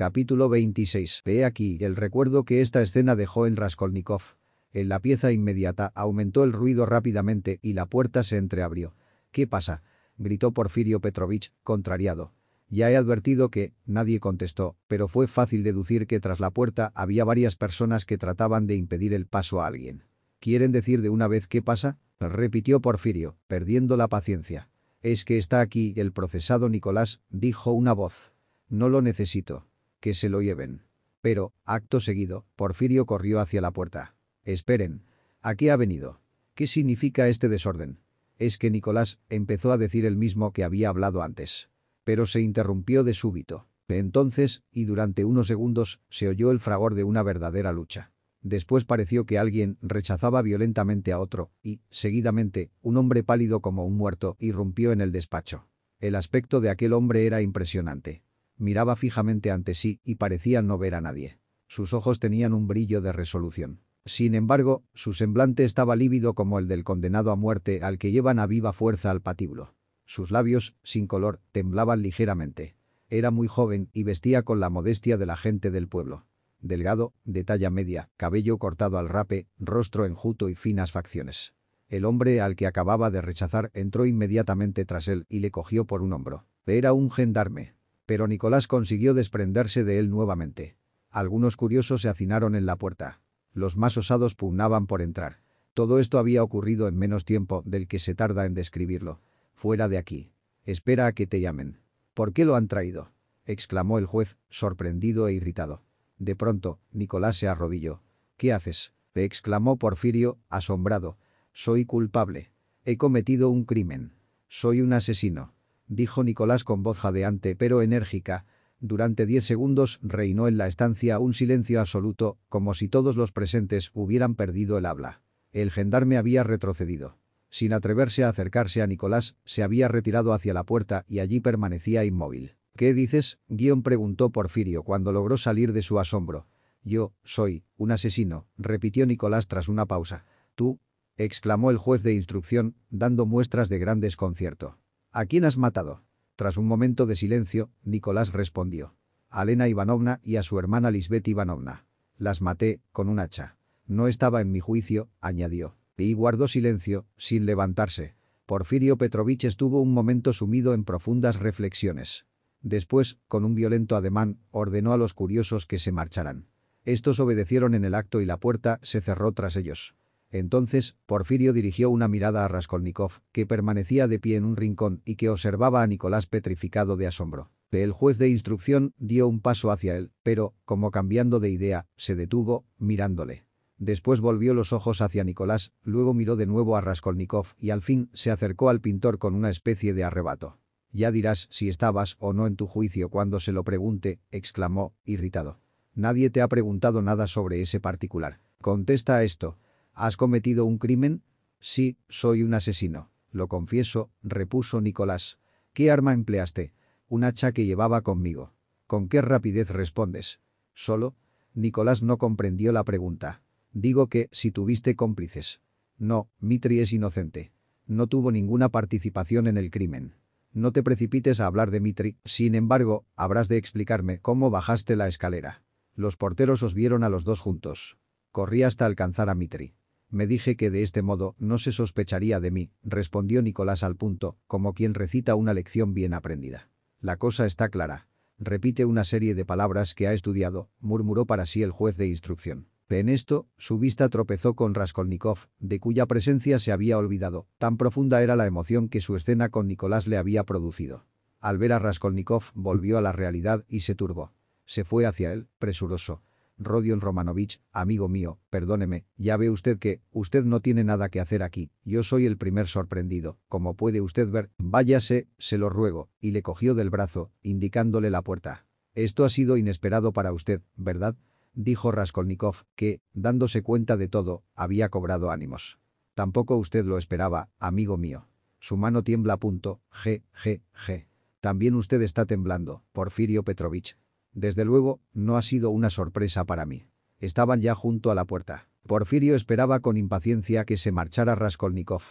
Capítulo 26. Ve aquí el recuerdo que esta escena dejó en Raskolnikov. En la pieza inmediata aumentó el ruido rápidamente y la puerta se entreabrió. ¿Qué pasa? gritó Porfirio Petrovich, contrariado. Ya he advertido que, nadie contestó, pero fue fácil deducir que tras la puerta había varias personas que trataban de impedir el paso a alguien. ¿Quieren decir de una vez qué pasa? repitió Porfirio, perdiendo la paciencia. Es que está aquí el procesado Nicolás, dijo una voz. No lo necesito. Que se lo lleven. Pero, acto seguido, Porfirio corrió hacia la puerta. Esperen. ¿A qué ha venido? ¿Qué significa este desorden? Es que Nicolás empezó a decir el mismo que había hablado antes pero se interrumpió de súbito. Entonces, y durante unos segundos, se oyó el fragor de una verdadera lucha. Después pareció que alguien rechazaba violentamente a otro, y, seguidamente, un hombre pálido como un muerto irrumpió en el despacho. El aspecto de aquel hombre era impresionante. Miraba fijamente ante sí y parecía no ver a nadie. Sus ojos tenían un brillo de resolución. Sin embargo, su semblante estaba lívido como el del condenado a muerte al que llevan a viva fuerza al patíbulo. Sus labios, sin color, temblaban ligeramente. Era muy joven y vestía con la modestia de la gente del pueblo. Delgado, de talla media, cabello cortado al rape, rostro enjuto y finas facciones. El hombre al que acababa de rechazar entró inmediatamente tras él y le cogió por un hombro. Era un gendarme. Pero Nicolás consiguió desprenderse de él nuevamente. Algunos curiosos se hacinaron en la puerta. Los más osados pugnaban por entrar. Todo esto había ocurrido en menos tiempo del que se tarda en describirlo. Fuera de aquí. Espera a que te llamen. ¿Por qué lo han traído? exclamó el juez, sorprendido e irritado. De pronto, Nicolás se arrodilló. ¿Qué haces? exclamó Porfirio, asombrado. Soy culpable. He cometido un crimen. Soy un asesino. Dijo Nicolás con voz jadeante pero enérgica. Durante diez segundos reinó en la estancia un silencio absoluto, como si todos los presentes hubieran perdido el habla. El gendarme había retrocedido. Sin atreverse a acercarse a Nicolás, se había retirado hacia la puerta y allí permanecía inmóvil. ¿Qué dices? Guión preguntó Porfirio cuando logró salir de su asombro. Yo, soy, un asesino, repitió Nicolás tras una pausa. ¿Tú? exclamó el juez de instrucción, dando muestras de gran desconcierto. ¿A quién has matado? Tras un momento de silencio, Nicolás respondió. A Lena Ivanovna y a su hermana Lisbeth Ivanovna. Las maté, con un hacha. No estaba en mi juicio, añadió y guardó silencio, sin levantarse. Porfirio Petrovich estuvo un momento sumido en profundas reflexiones. Después, con un violento ademán, ordenó a los curiosos que se marcharan. Estos obedecieron en el acto y la puerta se cerró tras ellos. Entonces, Porfirio dirigió una mirada a Raskolnikov, que permanecía de pie en un rincón y que observaba a Nicolás petrificado de asombro. El juez de instrucción dio un paso hacia él, pero, como cambiando de idea, se detuvo, mirándole. Después volvió los ojos hacia Nicolás, luego miró de nuevo a Raskolnikov y al fin se acercó al pintor con una especie de arrebato. «Ya dirás si estabas o no en tu juicio cuando se lo pregunte», exclamó, irritado. «Nadie te ha preguntado nada sobre ese particular. Contesta esto. ¿Has cometido un crimen?» «Sí, soy un asesino. Lo confieso», repuso Nicolás. «¿Qué arma empleaste?» «Un hacha que llevaba conmigo». «¿Con qué rapidez respondes?» «¿Solo?» Nicolás no comprendió la pregunta. Digo que, si tuviste cómplices. No, Mitri es inocente. No tuvo ninguna participación en el crimen. No te precipites a hablar de Mitri, sin embargo, habrás de explicarme cómo bajaste la escalera. Los porteros os vieron a los dos juntos. Corrí hasta alcanzar a Mitri. Me dije que de este modo no se sospecharía de mí, respondió Nicolás al punto, como quien recita una lección bien aprendida. La cosa está clara. Repite una serie de palabras que ha estudiado, murmuró para sí el juez de instrucción. En esto, su vista tropezó con Raskolnikov, de cuya presencia se había olvidado. Tan profunda era la emoción que su escena con Nicolás le había producido. Al ver a Raskolnikov, volvió a la realidad y se turbó. Se fue hacia él, presuroso. Rodion Romanovich, amigo mío, perdóneme, ya ve usted que, usted no tiene nada que hacer aquí, yo soy el primer sorprendido, como puede usted ver, váyase, se lo ruego, y le cogió del brazo, indicándole la puerta. Esto ha sido inesperado para usted, ¿verdad? dijo Raskolnikov, que, dándose cuenta de todo, había cobrado ánimos. Tampoco usted lo esperaba, amigo mío. Su mano tiembla a punto, g, g, g. También usted está temblando, Porfirio Petrovich. Desde luego, no ha sido una sorpresa para mí. Estaban ya junto a la puerta. Porfirio esperaba con impaciencia que se marchara Raskolnikov.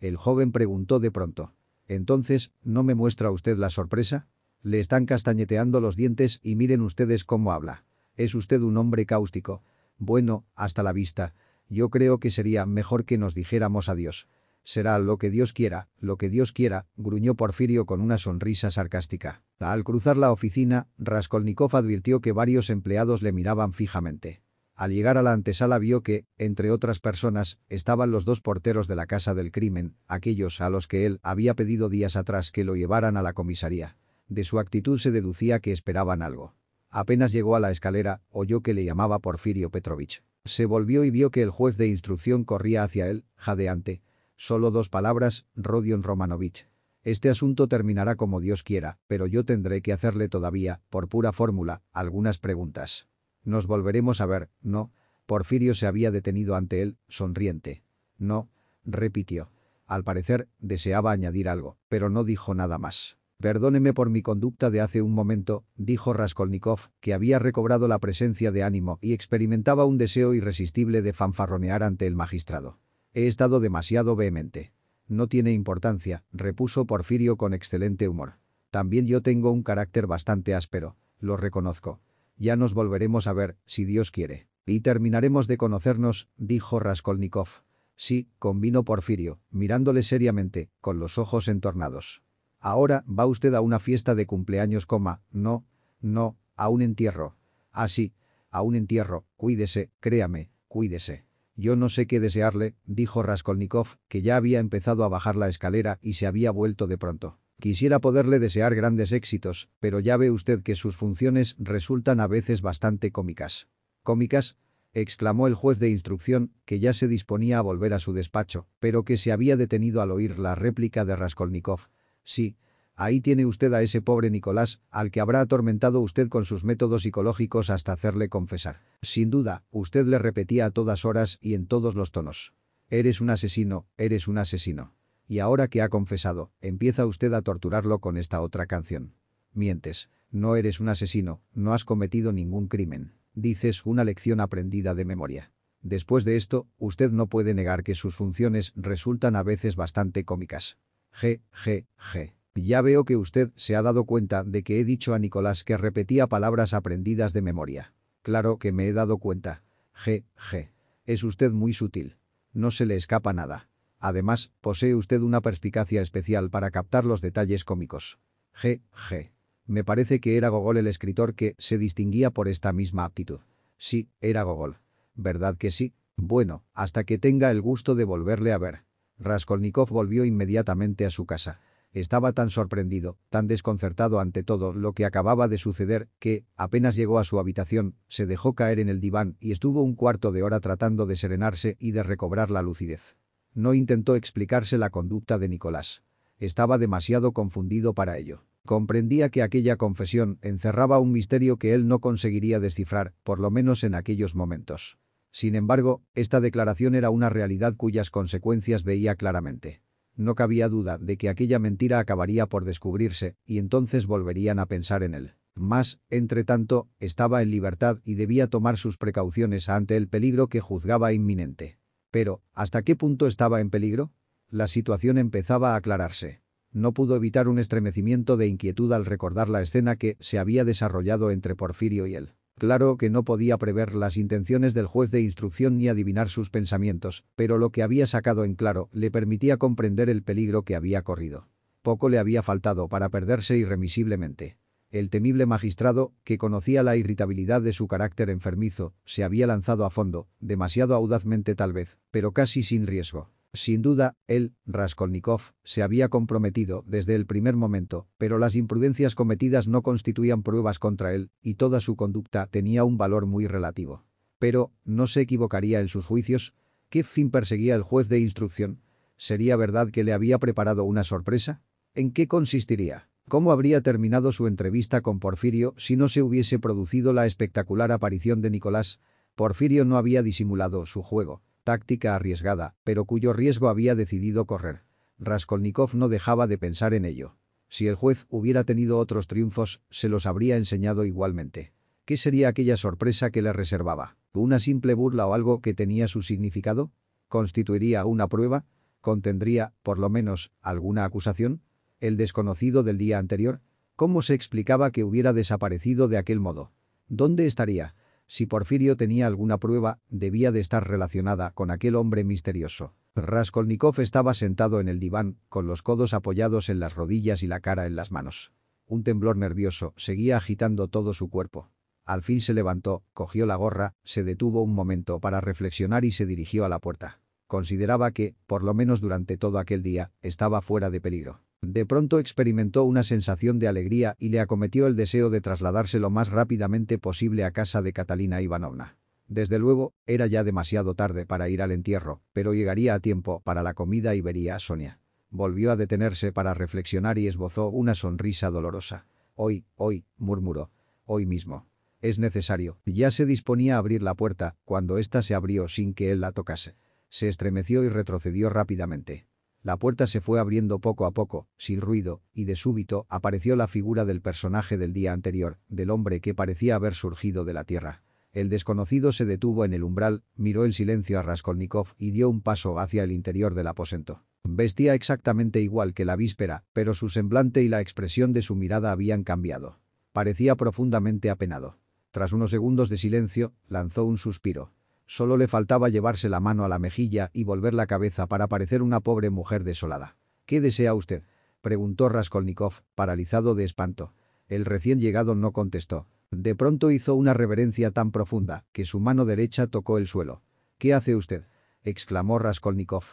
El joven preguntó de pronto. «¿Entonces, no me muestra usted la sorpresa?» Le están castañeteando los dientes y miren ustedes cómo habla. Es usted un hombre cáustico. Bueno, hasta la vista. Yo creo que sería mejor que nos dijéramos adiós. Será lo que Dios quiera, lo que Dios quiera, gruñó Porfirio con una sonrisa sarcástica. Al cruzar la oficina, Raskolnikov advirtió que varios empleados le miraban fijamente. Al llegar a la antesala vio que, entre otras personas, estaban los dos porteros de la casa del crimen, aquellos a los que él había pedido días atrás que lo llevaran a la comisaría. De su actitud se deducía que esperaban algo. Apenas llegó a la escalera, oyó que le llamaba Porfirio Petrovich. Se volvió y vio que el juez de instrucción corría hacia él, jadeante, Solo dos palabras, Rodion Romanovich. Este asunto terminará como Dios quiera, pero yo tendré que hacerle todavía, por pura fórmula, algunas preguntas. Nos volveremos a ver, ¿no? Porfirio se había detenido ante él, sonriente. No, repitió. Al parecer, deseaba añadir algo, pero no dijo nada más. Perdóneme por mi conducta de hace un momento, dijo Raskolnikov, que había recobrado la presencia de ánimo y experimentaba un deseo irresistible de fanfarronear ante el magistrado. He estado demasiado vehemente. No tiene importancia, repuso Porfirio con excelente humor. También yo tengo un carácter bastante áspero, lo reconozco. Ya nos volveremos a ver, si Dios quiere. Y terminaremos de conocernos, dijo Raskolnikov. Sí, convino Porfirio, mirándole seriamente, con los ojos entornados. Ahora va usted a una fiesta de cumpleaños, no, no, a un entierro. Ah, sí, a un entierro, cuídese, créame, cuídese. Yo no sé qué desearle, dijo Raskolnikov, que ya había empezado a bajar la escalera y se había vuelto de pronto. Quisiera poderle desear grandes éxitos, pero ya ve usted que sus funciones resultan a veces bastante cómicas. ¿Cómicas? exclamó el juez de instrucción, que ya se disponía a volver a su despacho, pero que se había detenido al oír la réplica de Raskolnikov. Sí, Ahí tiene usted a ese pobre Nicolás, al que habrá atormentado usted con sus métodos psicológicos hasta hacerle confesar. Sin duda, usted le repetía a todas horas y en todos los tonos. Eres un asesino, eres un asesino. Y ahora que ha confesado, empieza usted a torturarlo con esta otra canción. Mientes, no eres un asesino, no has cometido ningún crimen. Dices una lección aprendida de memoria. Después de esto, usted no puede negar que sus funciones resultan a veces bastante cómicas. G, G, G. Ya veo que usted se ha dado cuenta de que he dicho a Nicolás que repetía palabras aprendidas de memoria. Claro que me he dado cuenta. G, G. Es usted muy sutil. No se le escapa nada. Además, posee usted una perspicacia especial para captar los detalles cómicos. G, G. Me parece que era Gogol el escritor que se distinguía por esta misma aptitud. Sí, era Gogol. ¿Verdad que sí? Bueno, hasta que tenga el gusto de volverle a ver. Raskolnikov volvió inmediatamente a su casa. Estaba tan sorprendido, tan desconcertado ante todo lo que acababa de suceder, que, apenas llegó a su habitación, se dejó caer en el diván y estuvo un cuarto de hora tratando de serenarse y de recobrar la lucidez. No intentó explicarse la conducta de Nicolás. Estaba demasiado confundido para ello. Comprendía que aquella confesión encerraba un misterio que él no conseguiría descifrar, por lo menos en aquellos momentos. Sin embargo, esta declaración era una realidad cuyas consecuencias veía claramente. No cabía duda de que aquella mentira acabaría por descubrirse y entonces volverían a pensar en él. Mas, entre tanto, estaba en libertad y debía tomar sus precauciones ante el peligro que juzgaba inminente. Pero, ¿hasta qué punto estaba en peligro? La situación empezaba a aclararse. No pudo evitar un estremecimiento de inquietud al recordar la escena que se había desarrollado entre Porfirio y él. Claro que no podía prever las intenciones del juez de instrucción ni adivinar sus pensamientos, pero lo que había sacado en claro le permitía comprender el peligro que había corrido. Poco le había faltado para perderse irremisiblemente. El temible magistrado, que conocía la irritabilidad de su carácter enfermizo, se había lanzado a fondo, demasiado audazmente tal vez, pero casi sin riesgo. Sin duda, él, Raskolnikov, se había comprometido desde el primer momento, pero las imprudencias cometidas no constituían pruebas contra él, y toda su conducta tenía un valor muy relativo. Pero, ¿no se equivocaría en sus juicios? ¿Qué fin perseguía el juez de instrucción? ¿Sería verdad que le había preparado una sorpresa? ¿En qué consistiría? ¿Cómo habría terminado su entrevista con Porfirio si no se hubiese producido la espectacular aparición de Nicolás? Porfirio no había disimulado su juego táctica arriesgada, pero cuyo riesgo había decidido correr. Raskolnikov no dejaba de pensar en ello. Si el juez hubiera tenido otros triunfos, se los habría enseñado igualmente. ¿Qué sería aquella sorpresa que le reservaba? ¿Una simple burla o algo que tenía su significado? ¿Constituiría una prueba? ¿Contendría, por lo menos, alguna acusación? ¿El desconocido del día anterior? ¿Cómo se explicaba que hubiera desaparecido de aquel modo? ¿Dónde estaría? Si Porfirio tenía alguna prueba, debía de estar relacionada con aquel hombre misterioso. Raskolnikov estaba sentado en el diván, con los codos apoyados en las rodillas y la cara en las manos. Un temblor nervioso seguía agitando todo su cuerpo. Al fin se levantó, cogió la gorra, se detuvo un momento para reflexionar y se dirigió a la puerta. Consideraba que, por lo menos durante todo aquel día, estaba fuera de peligro. De pronto experimentó una sensación de alegría y le acometió el deseo de trasladarse lo más rápidamente posible a casa de Catalina Ivanovna. Desde luego, era ya demasiado tarde para ir al entierro, pero llegaría a tiempo para la comida y vería a Sonia. Volvió a detenerse para reflexionar y esbozó una sonrisa dolorosa. Hoy, hoy, murmuró. Hoy mismo. Es necesario. Ya se disponía a abrir la puerta, cuando ésta se abrió sin que él la tocase. Se estremeció y retrocedió rápidamente. La puerta se fue abriendo poco a poco, sin ruido, y de súbito apareció la figura del personaje del día anterior, del hombre que parecía haber surgido de la tierra. El desconocido se detuvo en el umbral, miró en silencio a Raskolnikov y dio un paso hacia el interior del aposento. Vestía exactamente igual que la víspera, pero su semblante y la expresión de su mirada habían cambiado. Parecía profundamente apenado. Tras unos segundos de silencio, lanzó un suspiro. Solo le faltaba llevarse la mano a la mejilla y volver la cabeza para parecer una pobre mujer desolada. ¿Qué desea usted? preguntó Raskolnikov, paralizado de espanto. El recién llegado no contestó. De pronto hizo una reverencia tan profunda que su mano derecha tocó el suelo. ¿Qué hace usted? exclamó Raskolnikov.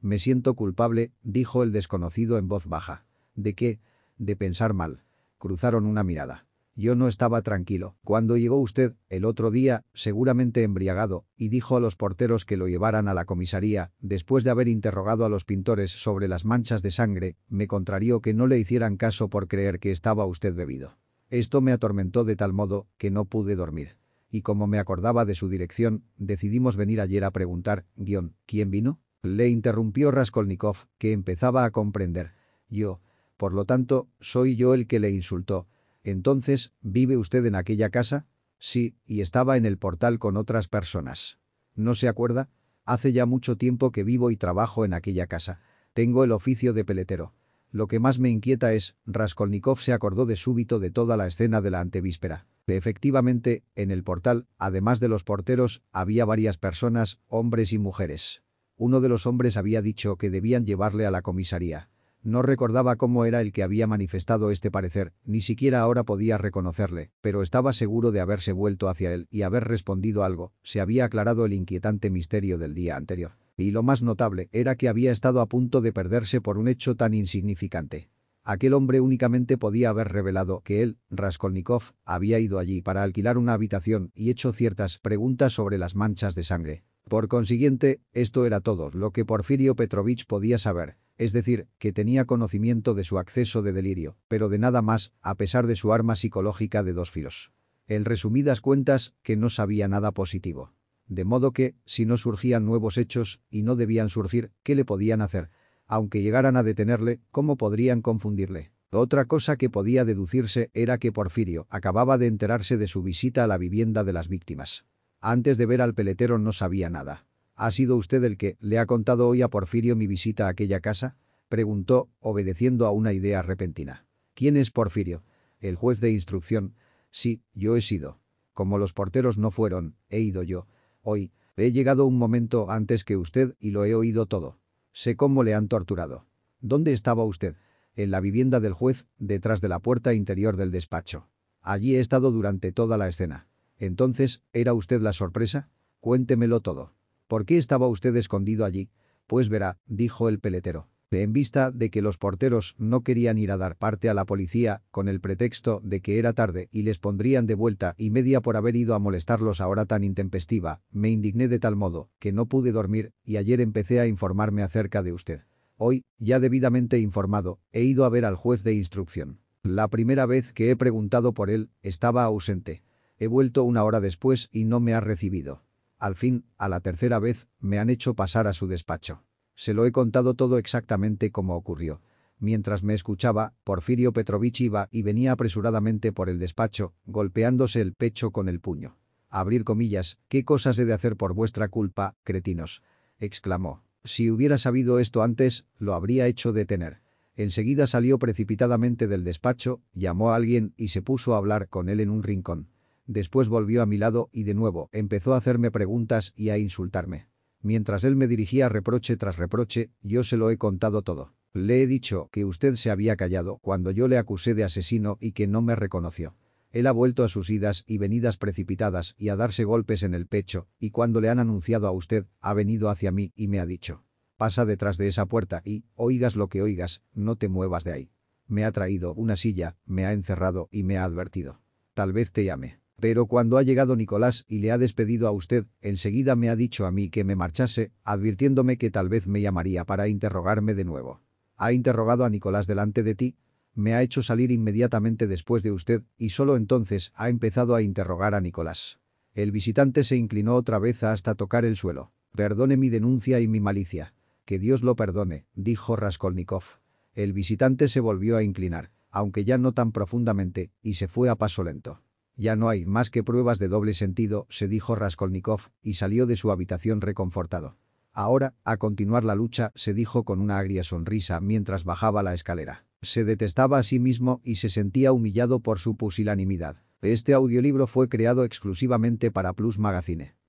Me siento culpable, dijo el desconocido en voz baja. ¿De qué? De pensar mal. Cruzaron una mirada. Yo no estaba tranquilo. Cuando llegó usted, el otro día, seguramente embriagado, y dijo a los porteros que lo llevaran a la comisaría, después de haber interrogado a los pintores sobre las manchas de sangre, me contrarió que no le hicieran caso por creer que estaba usted bebido. Esto me atormentó de tal modo que no pude dormir. Y como me acordaba de su dirección, decidimos venir ayer a preguntar, guion, ¿quién vino? Le interrumpió Raskolnikov, que empezaba a comprender. Yo. Por lo tanto, soy yo el que le insultó, entonces, ¿vive usted en aquella casa? Sí, y estaba en el portal con otras personas. ¿No se acuerda? Hace ya mucho tiempo que vivo y trabajo en aquella casa. Tengo el oficio de peletero. Lo que más me inquieta es, Raskolnikov se acordó de súbito de toda la escena de la antevíspera. Efectivamente, en el portal, además de los porteros, había varias personas, hombres y mujeres. Uno de los hombres había dicho que debían llevarle a la comisaría. No recordaba cómo era el que había manifestado este parecer, ni siquiera ahora podía reconocerle, pero estaba seguro de haberse vuelto hacia él y haber respondido algo, se había aclarado el inquietante misterio del día anterior. Y lo más notable era que había estado a punto de perderse por un hecho tan insignificante. Aquel hombre únicamente podía haber revelado que él, Raskolnikov, había ido allí para alquilar una habitación y hecho ciertas preguntas sobre las manchas de sangre. Por consiguiente, esto era todo lo que Porfirio Petrovich podía saber, es decir, que tenía conocimiento de su acceso de delirio, pero de nada más, a pesar de su arma psicológica de dos filos. En resumidas cuentas, que no sabía nada positivo. De modo que, si no surgían nuevos hechos, y no debían surgir, ¿qué le podían hacer? Aunque llegaran a detenerle, ¿cómo podrían confundirle? Otra cosa que podía deducirse era que Porfirio acababa de enterarse de su visita a la vivienda de las víctimas. Antes de ver al peletero no sabía nada. ¿Ha sido usted el que le ha contado hoy a Porfirio mi visita a aquella casa? Preguntó, obedeciendo a una idea repentina. ¿Quién es Porfirio? El juez de instrucción. Sí, yo he sido. Como los porteros no fueron, he ido yo. Hoy, he llegado un momento antes que usted y lo he oído todo. Sé cómo le han torturado. ¿Dónde estaba usted? En la vivienda del juez, detrás de la puerta interior del despacho. Allí he estado durante toda la escena. Entonces, ¿era usted la sorpresa? Cuéntemelo todo. ¿Por qué estaba usted escondido allí? Pues verá, dijo el peletero. En vista de que los porteros no querían ir a dar parte a la policía con el pretexto de que era tarde y les pondrían de vuelta y media por haber ido a molestarlos a hora tan intempestiva, me indigné de tal modo que no pude dormir y ayer empecé a informarme acerca de usted. Hoy, ya debidamente informado, he ido a ver al juez de instrucción. La primera vez que he preguntado por él, estaba ausente. He vuelto una hora después y no me ha recibido. Al fin, a la tercera vez, me han hecho pasar a su despacho. Se lo he contado todo exactamente como ocurrió. Mientras me escuchaba, Porfirio Petrovich iba y venía apresuradamente por el despacho, golpeándose el pecho con el puño. Abrir comillas, ¿qué cosas he de hacer por vuestra culpa, cretinos? exclamó. Si hubiera sabido esto antes, lo habría hecho detener. Enseguida salió precipitadamente del despacho, llamó a alguien y se puso a hablar con él en un rincón. Después volvió a mi lado y de nuevo empezó a hacerme preguntas y a insultarme. Mientras él me dirigía reproche tras reproche, yo se lo he contado todo. Le he dicho que usted se había callado cuando yo le acusé de asesino y que no me reconoció. Él ha vuelto a sus idas y venidas precipitadas y a darse golpes en el pecho, y cuando le han anunciado a usted, ha venido hacia mí y me ha dicho. Pasa detrás de esa puerta y, oigas lo que oigas, no te muevas de ahí. Me ha traído una silla, me ha encerrado y me ha advertido. Tal vez te llame. Pero cuando ha llegado Nicolás y le ha despedido a usted, enseguida me ha dicho a mí que me marchase, advirtiéndome que tal vez me llamaría para interrogarme de nuevo. ¿Ha interrogado a Nicolás delante de ti? Me ha hecho salir inmediatamente después de usted y solo entonces ha empezado a interrogar a Nicolás. El visitante se inclinó otra vez hasta tocar el suelo. Perdone mi denuncia y mi malicia. Que Dios lo perdone, dijo Raskolnikov. El visitante se volvió a inclinar, aunque ya no tan profundamente, y se fue a paso lento. Ya no hay más que pruebas de doble sentido, se dijo Raskolnikov, y salió de su habitación reconfortado. Ahora, a continuar la lucha, se dijo con una agria sonrisa mientras bajaba la escalera. Se detestaba a sí mismo y se sentía humillado por su pusilanimidad. Este audiolibro fue creado exclusivamente para Plus Magazine.